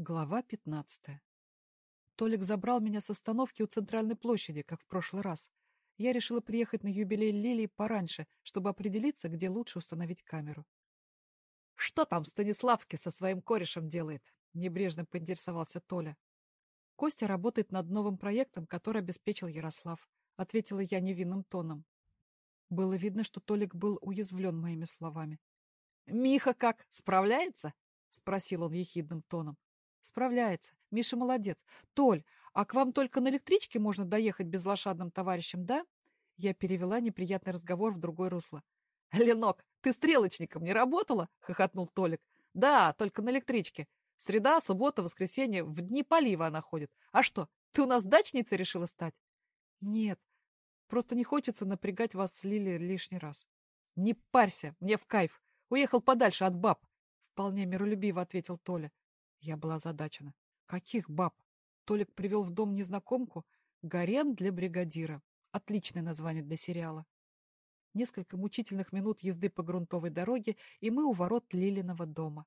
Глава пятнадцатая. Толик забрал меня с остановки у центральной площади, как в прошлый раз. Я решила приехать на юбилей Лилии пораньше, чтобы определиться, где лучше установить камеру. «Что там Станиславский со своим корешем делает?» — небрежно поинтересовался Толя. «Костя работает над новым проектом, который обеспечил Ярослав», — ответила я невинным тоном. Было видно, что Толик был уязвлен моими словами. «Миха как, справляется?» — спросил он ехидным тоном. Справляется. Миша молодец. Толь, а к вам только на электричке можно доехать без лошадным товарищем, да? Я перевела неприятный разговор в другое русло. Ленок, ты стрелочником не работала? Хохотнул Толик. Да, только на электричке. Среда, суббота, воскресенье. В дни полива она ходит. А что, ты у нас дачницей решила стать? Нет, просто не хочется напрягать вас с Лили лишний раз. Не парься, мне в кайф. Уехал подальше от баб. Вполне миролюбиво ответил Толя. Я была озадачена. Каких баб? Толик привел в дом незнакомку? Гарем для бригадира. Отличное название для сериала. Несколько мучительных минут езды по грунтовой дороге, и мы у ворот Лилиного дома.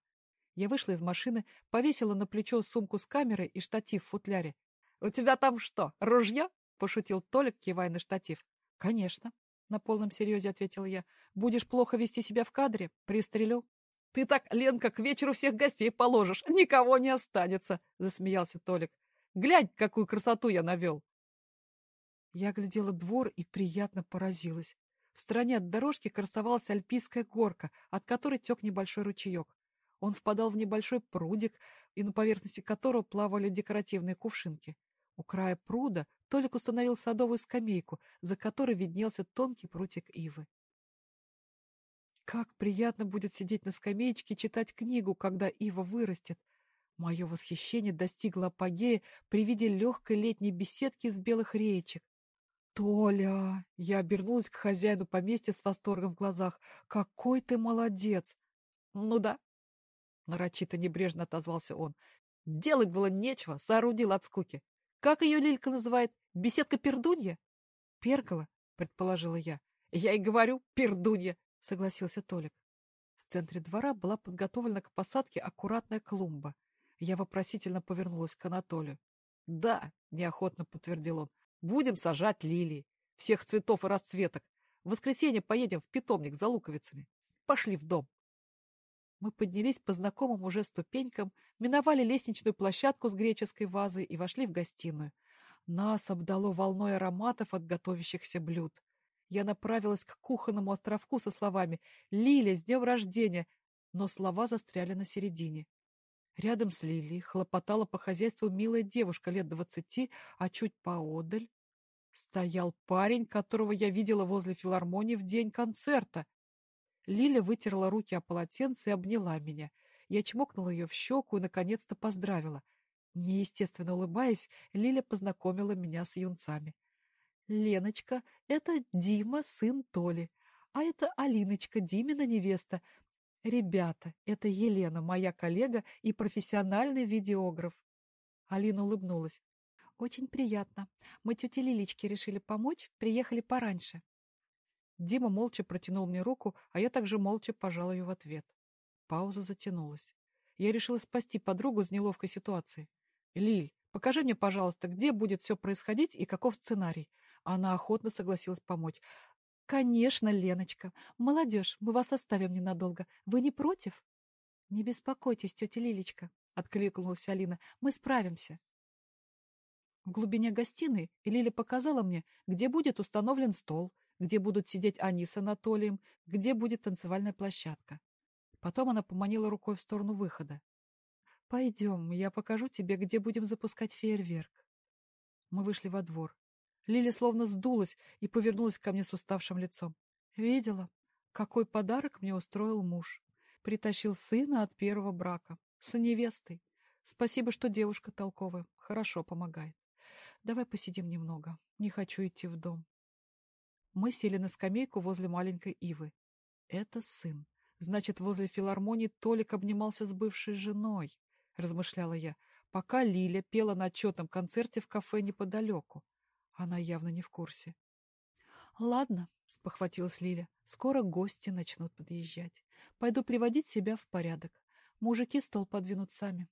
Я вышла из машины, повесила на плечо сумку с камерой и штатив в футляре. — У тебя там что, ружье? — пошутил Толик, кивая на штатив. — Конечно, — на полном серьезе ответила я. — Будешь плохо вести себя в кадре? Пристрелю. Ты так, Ленка, к вечеру всех гостей положишь, никого не останется, — засмеялся Толик. Глянь, какую красоту я навел. Я глядела двор и приятно поразилась. В стороне от дорожки красовалась альпийская горка, от которой тек небольшой ручеек. Он впадал в небольшой прудик, и на поверхности которого плавали декоративные кувшинки. У края пруда Толик установил садовую скамейку, за которой виднелся тонкий прутик ивы. Как приятно будет сидеть на скамеечке и читать книгу, когда Ива вырастет. Мое восхищение достигло апогея при виде легкой летней беседки из белых реечек. «Толя!» — я обернулась к хозяину поместья с восторгом в глазах. «Какой ты молодец!» «Ну да!» — нарочито небрежно отозвался он. «Делать было нечего, соорудил от скуки. Как ее Лилька называет? Беседка пердунья?» «Пергола», — предположила я. «Я и говорю, пердунья!» — согласился Толик. В центре двора была подготовлена к посадке аккуратная клумба. Я вопросительно повернулась к Анатолию. — Да, — неохотно подтвердил он, — будем сажать лилии. Всех цветов и расцветок. В воскресенье поедем в питомник за луковицами. Пошли в дом. Мы поднялись по знакомым уже ступенькам, миновали лестничную площадку с греческой вазой и вошли в гостиную. Нас обдало волной ароматов от готовящихся блюд. Я направилась к кухонному островку со словами «Лиля, с днем рождения!», но слова застряли на середине. Рядом с Лилией хлопотала по хозяйству милая девушка лет двадцати, а чуть поодаль стоял парень, которого я видела возле филармонии в день концерта. Лиля вытерла руки о полотенце и обняла меня. Я чмокнула ее в щеку и, наконец-то, поздравила. Неестественно улыбаясь, Лиля познакомила меня с юнцами. Леночка — это Дима, сын Толи, а это Алиночка, Димина невеста. Ребята, это Елена, моя коллега и профессиональный видеограф. Алина улыбнулась. Очень приятно. Мы тете Лилечке решили помочь, приехали пораньше. Дима молча протянул мне руку, а я также молча пожал ее в ответ. Пауза затянулась. Я решила спасти подругу из неловкой ситуации. «Лиль, покажи мне, пожалуйста, где будет все происходить и каков сценарий. Она охотно согласилась помочь. «Конечно, Леночка. Молодежь, мы вас оставим ненадолго. Вы не против?» «Не беспокойтесь, тетя Лилечка», — откликнулась Алина. «Мы справимся». В глубине гостиной Лиля показала мне, где будет установлен стол, где будут сидеть они с Анатолием, где будет танцевальная площадка. Потом она поманила рукой в сторону выхода. «Пойдем, я покажу тебе, где будем запускать фейерверк». Мы вышли во двор. Лиля словно сдулась и повернулась ко мне с уставшим лицом. Видела, какой подарок мне устроил муж. Притащил сына от первого брака. С невестой. Спасибо, что девушка толковая. Хорошо помогает. Давай посидим немного. Не хочу идти в дом. Мы сели на скамейку возле маленькой Ивы. Это сын. Значит, возле филармонии Толик обнимался с бывшей женой, размышляла я, пока Лиля пела на отчетном концерте в кафе неподалеку. Она явно не в курсе. «Ладно», — спохватилась Лиля, — «скоро гости начнут подъезжать. Пойду приводить себя в порядок. Мужики стол подвинут сами».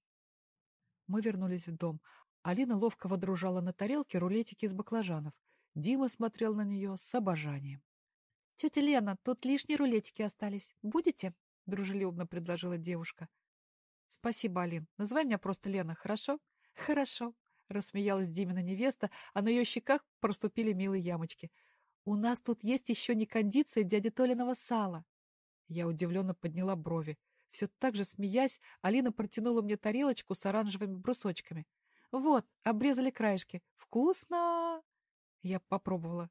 Мы вернулись в дом. Алина ловко водружала на тарелке рулетики из баклажанов. Дима смотрел на нее с обожанием. — Тетя Лена, тут лишние рулетики остались. Будете? — дружелюбно предложила девушка. — Спасибо, Алин. Называй меня просто Лена, хорошо? — Хорошо, — рассмеялась Димина невеста, а на ее щеках проступили милые ямочки. — У нас тут есть еще не кондиция дяди Толиного сала. Я удивленно подняла брови. Все так же смеясь, Алина протянула мне тарелочку с оранжевыми брусочками. «Вот, обрезали краешки. Вкусно!» Я попробовала.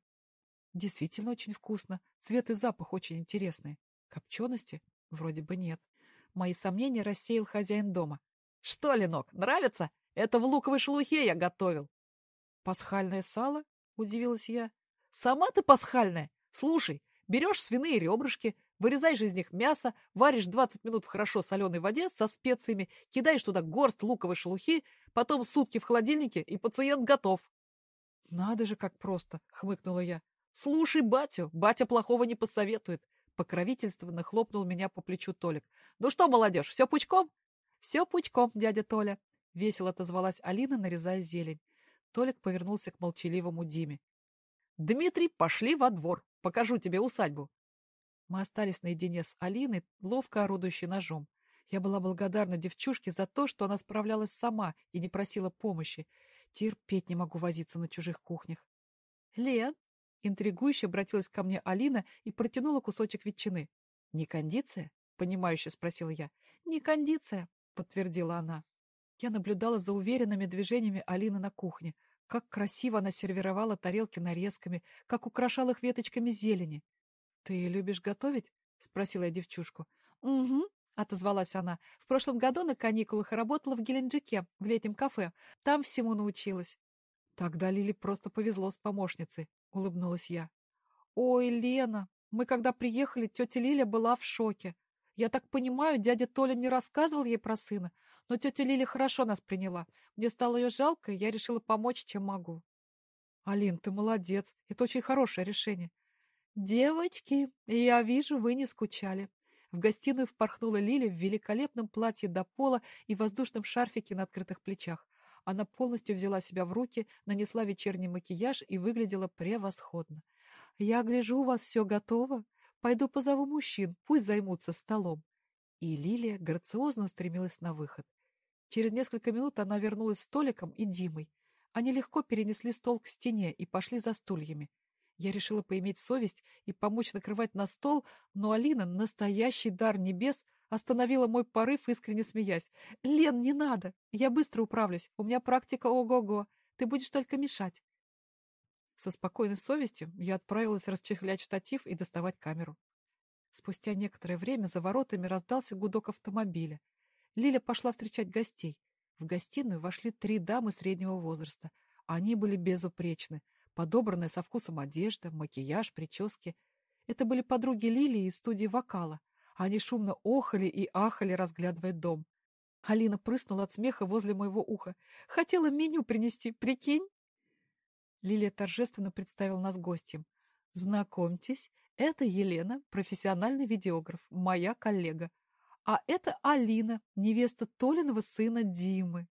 Действительно очень вкусно. Цвет и запах очень интересные. Копчености? Вроде бы нет. Мои сомнения рассеял хозяин дома. «Что, Ленок, нравится? Это в луковой шелухе я готовил». «Пасхальное сало?» — удивилась я. «Сама ты пасхальная? Слушай, берешь свиные ребрышки, Вырезаешь из них мясо, варишь 20 минут в хорошо соленой воде со специями, кидаешь туда горсть луковой шелухи, потом сутки в холодильнике, и пациент готов. — Надо же, как просто! — хмыкнула я. — Слушай батю, батя плохого не посоветует. Покровительственно хлопнул меня по плечу Толик. — Ну что, молодежь, все пучком? — Все пучком, дядя Толя. — весело отозвалась Алина, нарезая зелень. Толик повернулся к молчаливому Диме. — Дмитрий, пошли во двор. Покажу тебе усадьбу. Мы остались наедине с Алиной, ловко орудующей ножом. Я была благодарна девчушке за то, что она справлялась сама и не просила помощи. Терпеть не могу возиться на чужих кухнях. — Лен! — интригующе обратилась ко мне Алина и протянула кусочек ветчины. — Не кондиция? — понимающе спросила я. — Не кондиция, — подтвердила она. Я наблюдала за уверенными движениями Алины на кухне. Как красиво она сервировала тарелки нарезками, как украшала их веточками зелени. «Ты любишь готовить?» — спросила я девчушку. «Угу», — отозвалась она. «В прошлом году на каникулах работала в Геленджике, в летнем кафе. Там всему научилась». «Тогда Лиле просто повезло с помощницей», — улыбнулась я. «Ой, Лена, мы когда приехали, тетя Лиля была в шоке. Я так понимаю, дядя Толя не рассказывал ей про сына, но тетя Лиля хорошо нас приняла. Мне стало ее жалко, и я решила помочь, чем могу». «Алин, ты молодец. Это очень хорошее решение. «Девочки, я вижу, вы не скучали». В гостиную впорхнула Лиля в великолепном платье до пола и воздушном шарфике на открытых плечах. Она полностью взяла себя в руки, нанесла вечерний макияж и выглядела превосходно. «Я гляжу, у вас все готово. Пойду позову мужчин, пусть займутся столом». И Лилия грациозно устремилась на выход. Через несколько минут она вернулась с Толиком и Димой. Они легко перенесли стол к стене и пошли за стульями. Я решила поиметь совесть и помочь накрывать на стол, но Алина, настоящий дар небес, остановила мой порыв, искренне смеясь. «Лен, не надо! Я быстро управлюсь. У меня практика ого-го. Ты будешь только мешать». Со спокойной совестью я отправилась расчехлять штатив и доставать камеру. Спустя некоторое время за воротами раздался гудок автомобиля. Лиля пошла встречать гостей. В гостиную вошли три дамы среднего возраста. Они были безупречны подобранная со вкусом одежда, макияж, прически. Это были подруги Лилии из студии вокала. Они шумно охали и ахали, разглядывая дом. Алина прыснула от смеха возле моего уха. «Хотела меню принести, прикинь?» Лилия торжественно представила нас гостям. «Знакомьтесь, это Елена, профессиональный видеограф, моя коллега. А это Алина, невеста Толиного сына Димы».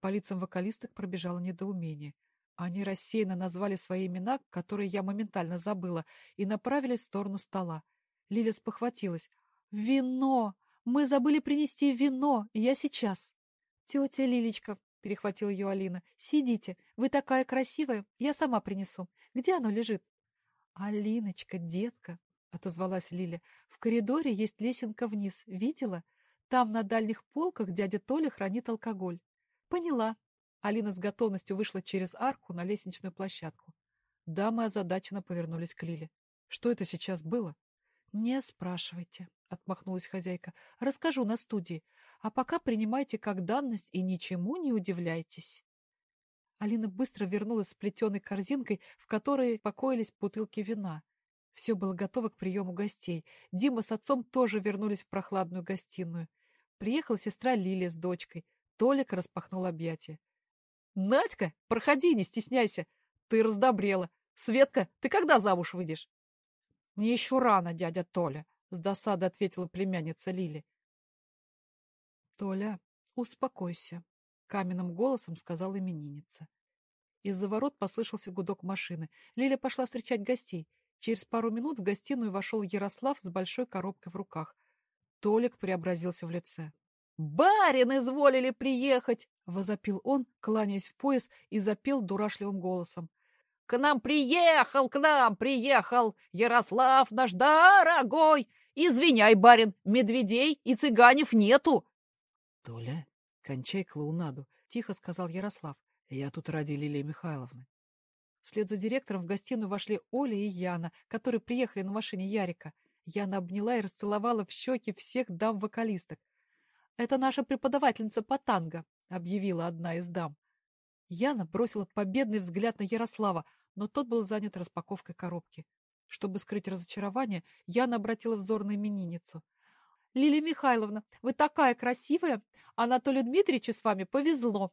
По лицам вокалисток пробежало недоумение. Они рассеянно назвали свои имена, которые я моментально забыла, и направились в сторону стола. Лиля спохватилась. «Вино! Мы забыли принести вино! Я сейчас!» «Тетя Лилечка!» — перехватила ее Алина. «Сидите! Вы такая красивая! Я сама принесу! Где оно лежит?» «Алиночка, детка!» — отозвалась Лиля. «В коридоре есть лесенка вниз. Видела? Там на дальних полках дядя Толя хранит алкоголь». «Поняла», Алина с готовностью вышла через арку на лестничную площадку. Дамы озадаченно повернулись к Лиле. Что это сейчас было? Не спрашивайте, отмахнулась хозяйка. Расскажу на студии. А пока принимайте как данность и ничему не удивляйтесь. Алина быстро вернулась с плетеной корзинкой, в которой покоились бутылки вина. Все было готово к приему гостей. Дима с отцом тоже вернулись в прохладную гостиную. Приехала сестра Лилия с дочкой. Толик распахнул объятия. Надька, проходи, не стесняйся. Ты раздобрела. Светка, ты когда замуж выйдешь? Мне еще рано, дядя Толя, с досадой ответила племянница Лили. Толя, успокойся. каменным голосом сказала именинница. Из-за ворот послышался гудок машины. Лиля пошла встречать гостей. Через пару минут в гостиную вошел Ярослав с большой коробкой в руках. Толик преобразился в лице. «Барин изволили приехать!» — возопил он, кланяясь в пояс, и запел дурашливым голосом. «К нам приехал, к нам приехал Ярослав наш дорогой! Извиняй, барин, медведей и цыганев нету!» «Толя, кончай клоунаду!» — тихо сказал Ярослав. «Я тут ради Лилии Михайловны». Вслед за директором в гостиную вошли Оля и Яна, которые приехали на машине Ярика. Яна обняла и расцеловала в щеки всех дам-вокалисток. «Это наша преподавательница по танго», — объявила одна из дам. Яна бросила победный взгляд на Ярослава, но тот был занят распаковкой коробки. Чтобы скрыть разочарование, Яна обратила взор на именинницу. «Лилия Михайловна, вы такая красивая! Анатолию Дмитриевичу с вами повезло!»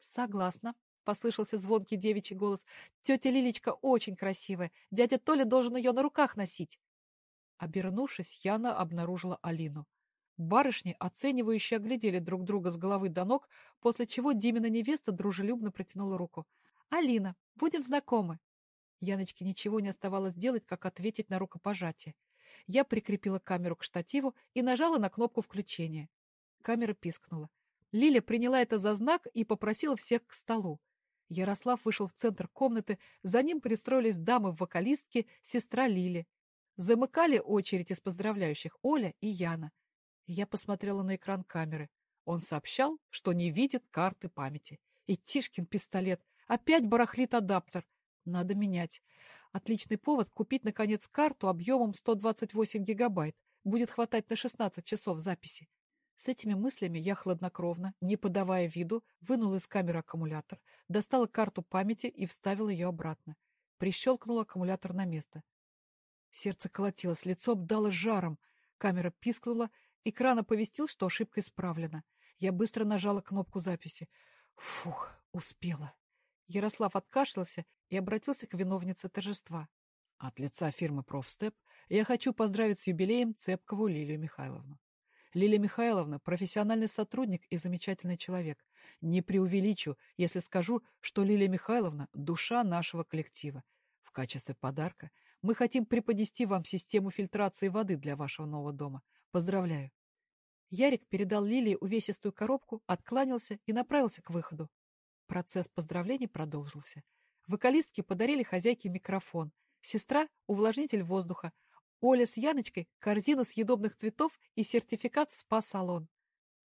«Согласна», — послышался звонкий девичий голос. «Тетя Лилечка очень красивая. Дядя Толя должен ее на руках носить». Обернувшись, Яна обнаружила Алину. Барышни, оценивающие, оглядели друг друга с головы до ног, после чего Димина невеста дружелюбно протянула руку. «Алина, будем знакомы!» Яночке ничего не оставалось делать, как ответить на рукопожатие. Я прикрепила камеру к штативу и нажала на кнопку включения. Камера пискнула. Лиля приняла это за знак и попросила всех к столу. Ярослав вышел в центр комнаты, за ним пристроились дамы-вокалистки, сестра Лили. Замыкали очередь из поздравляющих Оля и Яна. Я посмотрела на экран камеры. Он сообщал, что не видит карты памяти. И Тишкин пистолет. Опять барахлит адаптер. Надо менять. Отличный повод купить, наконец, карту объемом 128 гигабайт. Будет хватать на 16 часов записи. С этими мыслями я хладнокровно, не подавая виду, вынула из камеры аккумулятор, достала карту памяти и вставила ее обратно. Прищелкнула аккумулятор на место. Сердце колотилось, лицо обдало жаром. Камера пискнула, Экран оповестил, что ошибка исправлена. Я быстро нажала кнопку записи. Фух, успела. Ярослав откашлялся и обратился к виновнице торжества. От лица фирмы «Профстеп» я хочу поздравить с юбилеем Цепкову Лилию Михайловну. Лилия Михайловна – профессиональный сотрудник и замечательный человек. Не преувеличу, если скажу, что Лилия Михайловна – душа нашего коллектива. В качестве подарка мы хотим преподнести вам систему фильтрации воды для вашего нового дома. Поздравляю. Ярик передал Лилии увесистую коробку, откланялся и направился к выходу. Процесс поздравлений продолжился. Вокалистки подарили хозяйке микрофон, сестра — увлажнитель воздуха, Оля с Яночкой — корзину съедобных цветов и сертификат в спа-салон.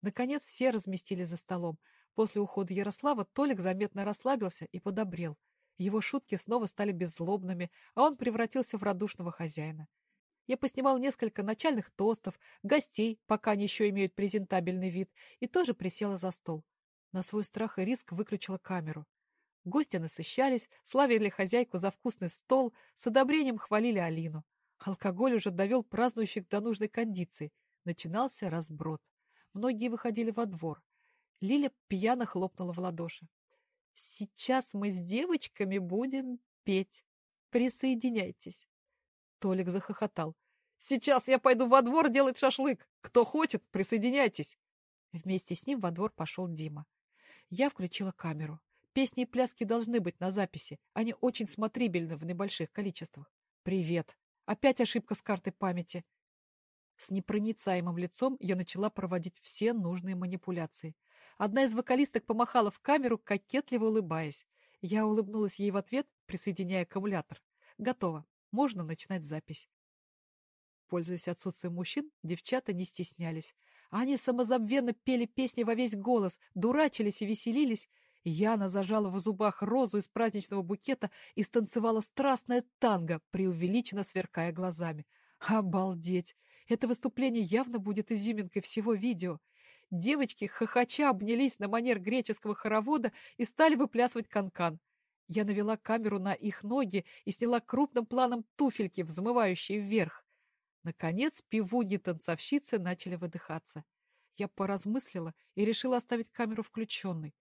Наконец все разместили за столом. После ухода Ярослава Толик заметно расслабился и подобрел. Его шутки снова стали беззлобными, а он превратился в радушного хозяина. Я поснимал несколько начальных тостов, гостей, пока они еще имеют презентабельный вид, и тоже присела за стол. На свой страх и риск выключила камеру. Гости насыщались, славили хозяйку за вкусный стол, с одобрением хвалили Алину. Алкоголь уже довел празднующих до нужной кондиции. Начинался разброд. Многие выходили во двор. Лиля пьяно хлопнула в ладоши. «Сейчас мы с девочками будем петь. Присоединяйтесь». Толик захохотал. Сейчас я пойду во двор делать шашлык. Кто хочет, присоединяйтесь. Вместе с ним во двор пошел Дима. Я включила камеру. Песни и пляски должны быть на записи. Они очень смотрибельны в небольших количествах. Привет. Опять ошибка с картой памяти. С непроницаемым лицом я начала проводить все нужные манипуляции. Одна из вокалисток помахала в камеру, кокетливо улыбаясь. Я улыбнулась ей в ответ, присоединяя аккумулятор. Готово. Можно начинать запись. Пользуясь отсутствием мужчин, девчата не стеснялись. Они самозабвенно пели песни во весь голос, дурачились и веселились. Яна зажала в зубах розу из праздничного букета и станцевала страстное танго, преувеличенно сверкая глазами. Обалдеть! Это выступление явно будет изюминкой всего видео. Девочки хохоча обнялись на манер греческого хоровода и стали выплясывать канкан. -кан. Я навела камеру на их ноги и сняла крупным планом туфельки, взмывающие вверх. Наконец пивуньи-танцовщицы начали выдыхаться. Я поразмыслила и решила оставить камеру включенной.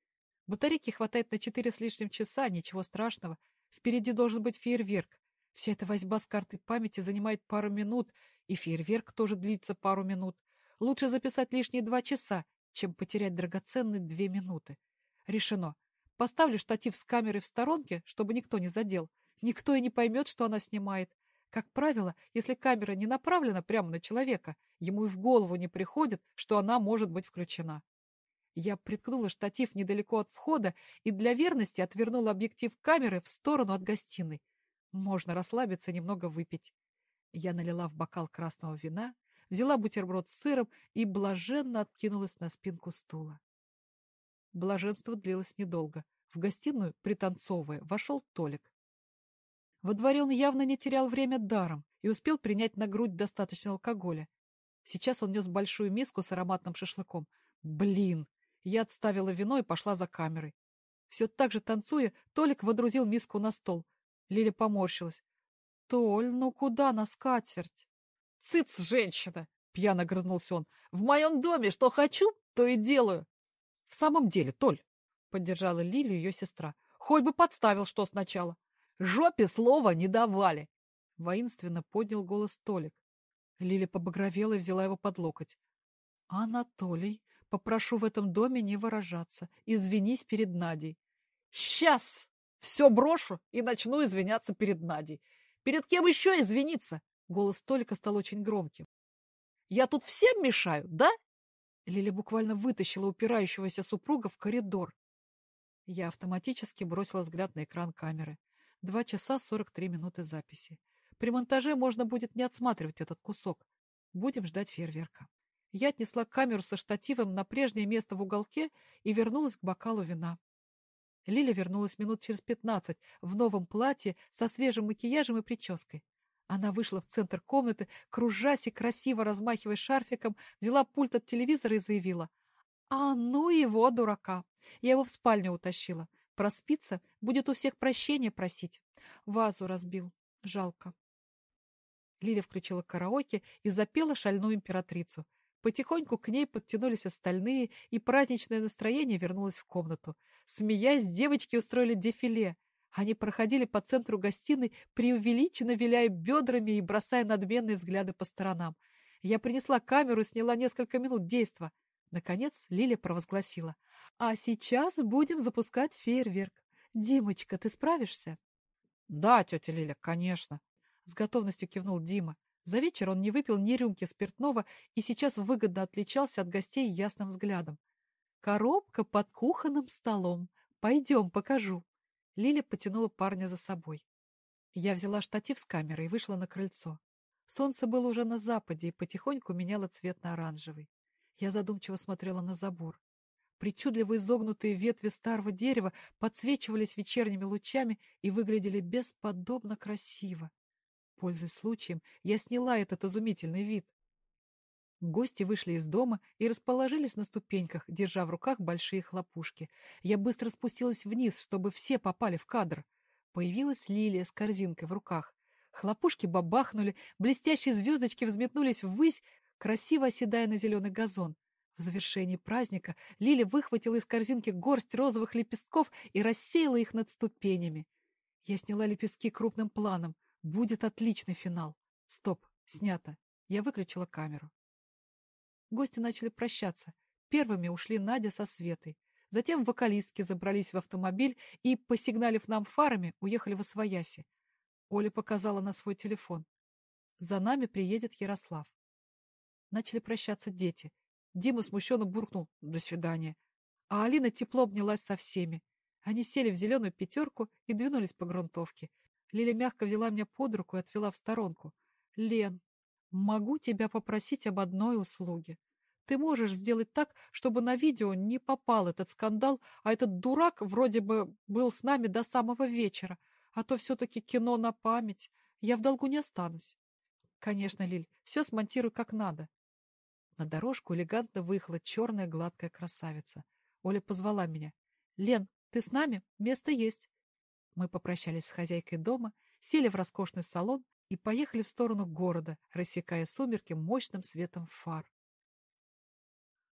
Батарейки хватает на четыре с лишним часа, ничего страшного. Впереди должен быть фейерверк. Вся эта возьба с картой памяти занимает пару минут, и фейерверк тоже длится пару минут. Лучше записать лишние два часа, чем потерять драгоценные две минуты. Решено. Поставлю штатив с камерой в сторонке, чтобы никто не задел. Никто и не поймет, что она снимает. Как правило, если камера не направлена прямо на человека, ему и в голову не приходит, что она может быть включена. Я приткнула штатив недалеко от входа и для верности отвернула объектив камеры в сторону от гостиной. Можно расслабиться немного выпить. Я налила в бокал красного вина, взяла бутерброд с сыром и блаженно откинулась на спинку стула. Блаженство длилось недолго. В гостиную, пританцовывая, вошел Толик. Во дворе он явно не терял время даром и успел принять на грудь достаточно алкоголя. Сейчас он нес большую миску с ароматным шашлыком. Блин! Я отставила вино и пошла за камерой. Все так же танцуя, Толик водрузил миску на стол. Лиля поморщилась. — Толь, ну куда на скатерть? — Цыц, женщина! — пьяно грызнулся он. — В моем доме что хочу, то и делаю. — В самом деле, Толь, — поддержала Лилю ее сестра, — хоть бы подставил что сначала. Жопе слова не давали. Воинственно поднял голос Толик. Лиля побагровела и взяла его под локоть. — Анатолий, Попрошу в этом доме не выражаться. Извинись перед Надей. Сейчас все брошу и начну извиняться перед Надей. Перед кем еще извиниться? Голос Толика стал очень громким. Я тут всем мешаю, да? Лиля буквально вытащила упирающегося супруга в коридор. Я автоматически бросила взгляд на экран камеры. Два часа сорок три минуты записи. При монтаже можно будет не отсматривать этот кусок. Будем ждать фейерверка. Я отнесла камеру со штативом на прежнее место в уголке и вернулась к бокалу вина. Лиля вернулась минут через пятнадцать в новом платье со свежим макияжем и прической. Она вышла в центр комнаты, кружась и красиво размахивая шарфиком, взяла пульт от телевизора и заявила. «А ну его, дурака! Я его в спальню утащила. Проспится, будет у всех прощения просить. Вазу разбил. Жалко». Лиля включила караоке и запела шальную императрицу. Потихоньку к ней подтянулись остальные, и праздничное настроение вернулось в комнату. Смеясь, девочки устроили дефиле. Они проходили по центру гостиной, преувеличенно виляя бедрами и бросая надменные взгляды по сторонам. Я принесла камеру и сняла несколько минут действа. Наконец Лиля провозгласила. «А сейчас будем запускать фейерверк. Димочка, ты справишься?» «Да, тетя Лиля, конечно», — с готовностью кивнул Дима. За вечер он не выпил ни рюмки спиртного и сейчас выгодно отличался от гостей ясным взглядом. «Коробка под кухонным столом. Пойдем, покажу». Лиля потянула парня за собой. Я взяла штатив с камерой и вышла на крыльцо. Солнце было уже на западе и потихоньку меняло цвет на оранжевый. Я задумчиво смотрела на забор. Причудливо изогнутые ветви старого дерева подсвечивались вечерними лучами и выглядели бесподобно красиво. Пользуясь случаем, я сняла этот изумительный вид. Гости вышли из дома и расположились на ступеньках, держа в руках большие хлопушки. Я быстро спустилась вниз, чтобы все попали в кадр. Появилась Лилия с корзинкой в руках. Хлопушки бабахнули, блестящие звездочки взметнулись ввысь, красиво оседая на зеленый газон. В завершении праздника Лиля выхватила из корзинки горсть розовых лепестков и рассеяла их над ступенями. Я сняла лепестки крупным планом. Будет отличный финал. Стоп, снято. Я выключила камеру. Гости начали прощаться. Первыми ушли Надя со Светой. Затем вокалистки забрались в автомобиль и, посигналив нам фарами, уехали в Освояси. Оля показала на свой телефон. За нами приедет Ярослав. Начали прощаться дети. Дима смущенно буркнул «до свидания». А Алина тепло обнялась со всеми. Они сели в зеленую пятерку и двинулись по грунтовке. Лиля мягко взяла меня под руку и отвела в сторонку. «Лен, могу тебя попросить об одной услуге. Ты можешь сделать так, чтобы на видео не попал этот скандал, а этот дурак вроде бы был с нами до самого вечера, а то все-таки кино на память. Я в долгу не останусь». «Конечно, Лиль, все смонтирую как надо». На дорожку элегантно выехала черная гладкая красавица. Оля позвала меня. «Лен, ты с нами? Место есть». Мы попрощались с хозяйкой дома, сели в роскошный салон и поехали в сторону города, рассекая сумерки мощным светом фар.